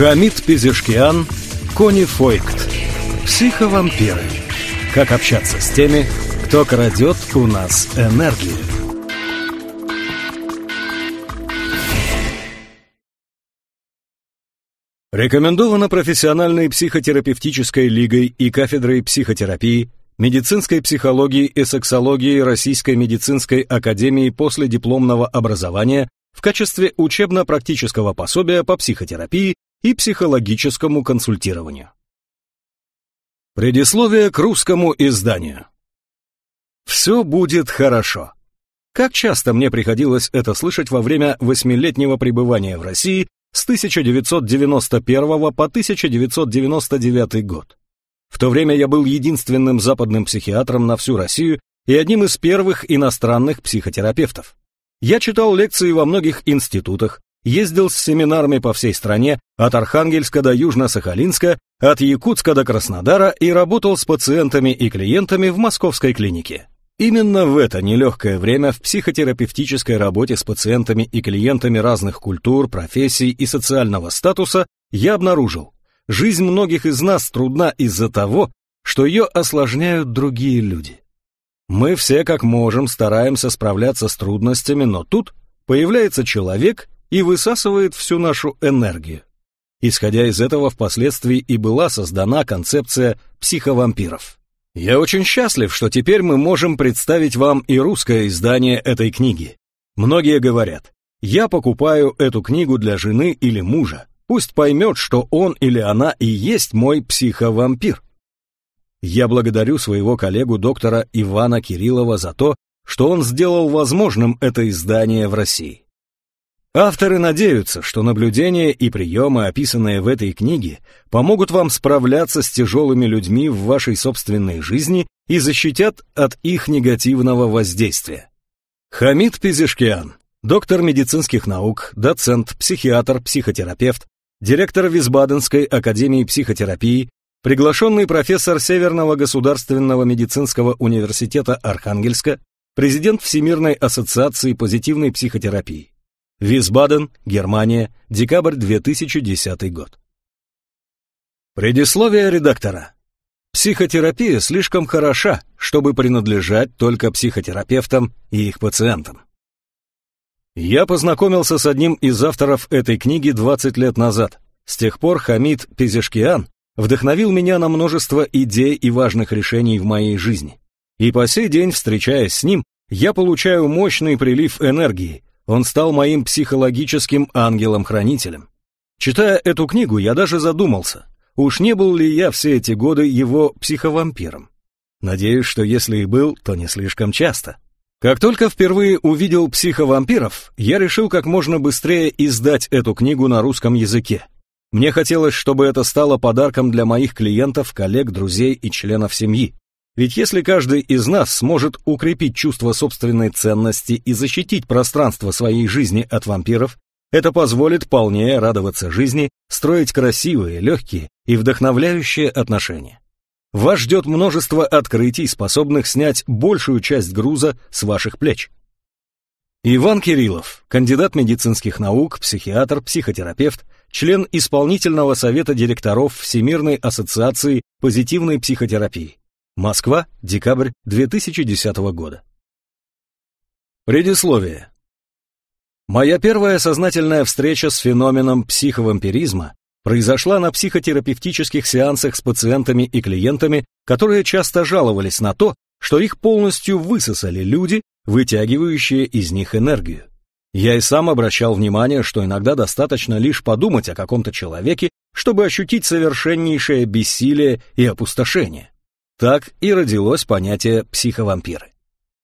Хамид Пизишкиан, Кони Фойкт. Психовампиры. Как общаться с теми, кто крадет у нас энергию. Рекомендовано профессиональной психотерапевтической лигой и кафедрой психотерапии, медицинской психологии и сексологии Российской медицинской академии после дипломного образования в качестве учебно-практического пособия по психотерапии и психологическому консультированию. Предисловие к русскому изданию. Все будет хорошо. Как часто мне приходилось это слышать во время восьмилетнего пребывания в России с 1991 по 1999 год. В то время я был единственным западным психиатром на всю Россию и одним из первых иностранных психотерапевтов. Я читал лекции во многих институтах, ездил с семинарами по всей стране, от Архангельска до Южно-Сахалинска, от Якутска до Краснодара и работал с пациентами и клиентами в московской клинике. Именно в это нелегкое время в психотерапевтической работе с пациентами и клиентами разных культур, профессий и социального статуса я обнаружил, жизнь многих из нас трудна из-за того, что ее осложняют другие люди. Мы все как можем стараемся справляться с трудностями, но тут появляется человек и высасывает всю нашу энергию. Исходя из этого, впоследствии и была создана концепция психовампиров. Я очень счастлив, что теперь мы можем представить вам и русское издание этой книги. Многие говорят, я покупаю эту книгу для жены или мужа, пусть поймет, что он или она и есть мой психовампир. Я благодарю своего коллегу доктора Ивана Кириллова за то, что он сделал возможным это издание в России. Авторы надеются, что наблюдения и приемы, описанные в этой книге, помогут вам справляться с тяжелыми людьми в вашей собственной жизни и защитят от их негативного воздействия. Хамид Пизишкиан, доктор медицинских наук, доцент, психиатр, психотерапевт, директор Висбаденской академии психотерапии, приглашенный профессор Северного государственного медицинского университета Архангельска, президент Всемирной ассоциации позитивной психотерапии. Висбаден, Германия, декабрь 2010 год. Предисловие редактора. Психотерапия слишком хороша, чтобы принадлежать только психотерапевтам и их пациентам. Я познакомился с одним из авторов этой книги 20 лет назад. С тех пор Хамид Пизешкиан вдохновил меня на множество идей и важных решений в моей жизни. И по сей день, встречаясь с ним, я получаю мощный прилив энергии, он стал моим психологическим ангелом-хранителем. Читая эту книгу, я даже задумался, уж не был ли я все эти годы его психовампиром. Надеюсь, что если и был, то не слишком часто. Как только впервые увидел психовампиров, я решил как можно быстрее издать эту книгу на русском языке. Мне хотелось, чтобы это стало подарком для моих клиентов, коллег, друзей и членов семьи. Ведь если каждый из нас сможет укрепить чувство собственной ценности и защитить пространство своей жизни от вампиров, это позволит полнее радоваться жизни, строить красивые, легкие и вдохновляющие отношения. Вас ждет множество открытий, способных снять большую часть груза с ваших плеч. Иван Кириллов, кандидат медицинских наук, психиатр, психотерапевт, член исполнительного совета директоров Всемирной ассоциации позитивной психотерапии. Москва, декабрь 2010 года. Предисловие. Моя первая сознательная встреча с феноменом психовампиризма произошла на психотерапевтических сеансах с пациентами и клиентами, которые часто жаловались на то, что их полностью высосали люди, вытягивающие из них энергию. Я и сам обращал внимание, что иногда достаточно лишь подумать о каком-то человеке, чтобы ощутить совершеннейшее бессилие и опустошение. Так и родилось понятие психовампиры.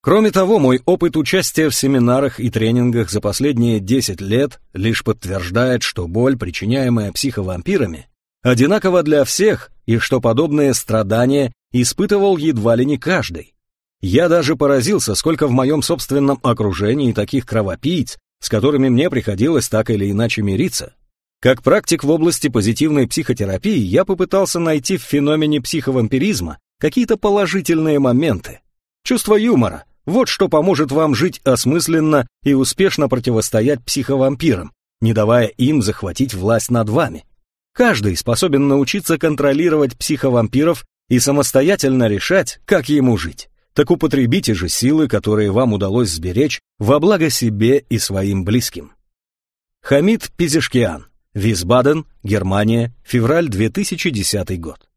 Кроме того, мой опыт участия в семинарах и тренингах за последние 10 лет лишь подтверждает, что боль, причиняемая психовампирами, одинакова для всех и что подобные страдания испытывал едва ли не каждый. Я даже поразился, сколько в моем собственном окружении таких кровопийц, с которыми мне приходилось так или иначе мириться. Как практик в области позитивной психотерапии я попытался найти в феномене психовампиризма какие-то положительные моменты. Чувство юмора – вот что поможет вам жить осмысленно и успешно противостоять психовампирам, не давая им захватить власть над вами. Каждый способен научиться контролировать психовампиров и самостоятельно решать, как ему жить. Так употребите же силы, которые вам удалось сберечь, во благо себе и своим близким. Хамид Пизишкиан, Висбаден, Германия, февраль 2010 год.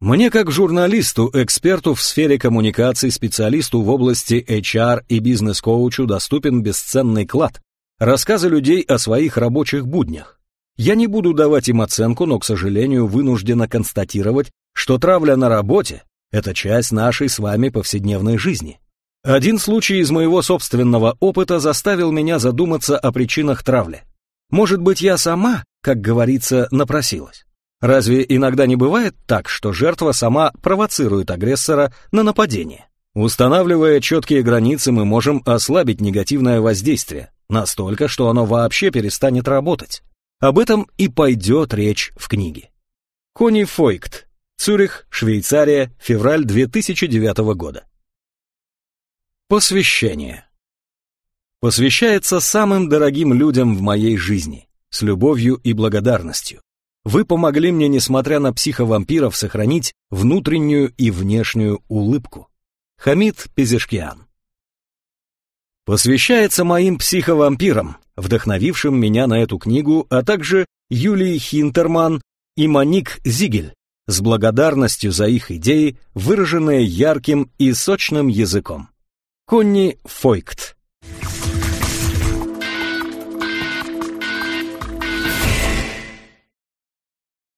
Мне как журналисту, эксперту в сфере коммуникаций, специалисту в области HR и бизнес-коучу доступен бесценный клад, рассказы людей о своих рабочих буднях. Я не буду давать им оценку, но, к сожалению, вынуждена констатировать, что травля на работе – это часть нашей с вами повседневной жизни. Один случай из моего собственного опыта заставил меня задуматься о причинах травли. Может быть, я сама, как говорится, напросилась. Разве иногда не бывает так, что жертва сама провоцирует агрессора на нападение? Устанавливая четкие границы, мы можем ослабить негативное воздействие, настолько, что оно вообще перестанет работать. Об этом и пойдет речь в книге. Кони Фойкт, Цюрих, Швейцария, февраль 2009 года. Посвящение. Посвящается самым дорогим людям в моей жизни, с любовью и благодарностью. Вы помогли мне, несмотря на психовампиров, сохранить внутреннюю и внешнюю улыбку. Хамид Пизешкиан. Посвящается моим психовампирам, вдохновившим меня на эту книгу, а также Юлии Хинтерман и Маник Зигель, с благодарностью за их идеи, выраженные ярким и сочным языком. Конни Фойкт.